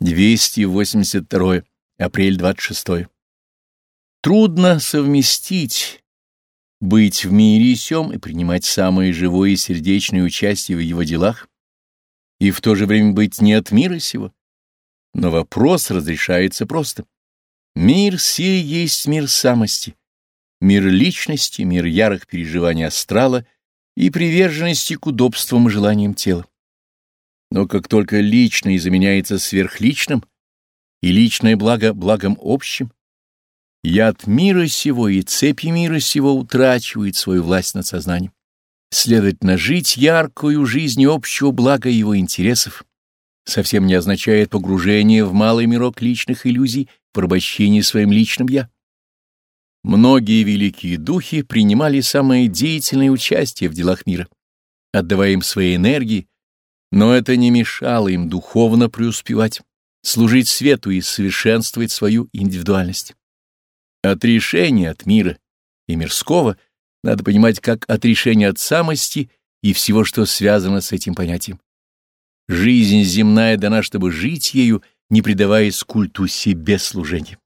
282. Апрель 26. Трудно совместить быть в мире сём и принимать самое живое и сердечное участие в его делах, и в то же время быть не от мира сего. Но вопрос разрешается просто. Мир сей есть мир самости, мир личности, мир ярых переживаний астрала и приверженности к удобствам и желаниям тела. Но как только личное заменяется сверхличным, и личное благо благом общим, яд мира сего и цепи мира сего утрачивает свою власть над сознанием. Следовательно, жить яркую жизнь общего блага его интересов совсем не означает погружение в малый мирок личных иллюзий, порабощение своим личным «я». Многие великие духи принимали самое деятельное участие в делах мира, отдавая им свои энергии, но это не мешало им духовно преуспевать, служить свету и совершенствовать свою индивидуальность. Отрешение от мира и мирского надо понимать как отрешение от самости и всего, что связано с этим понятием. Жизнь земная дана, чтобы жить ею, не предаваясь культу себе служения.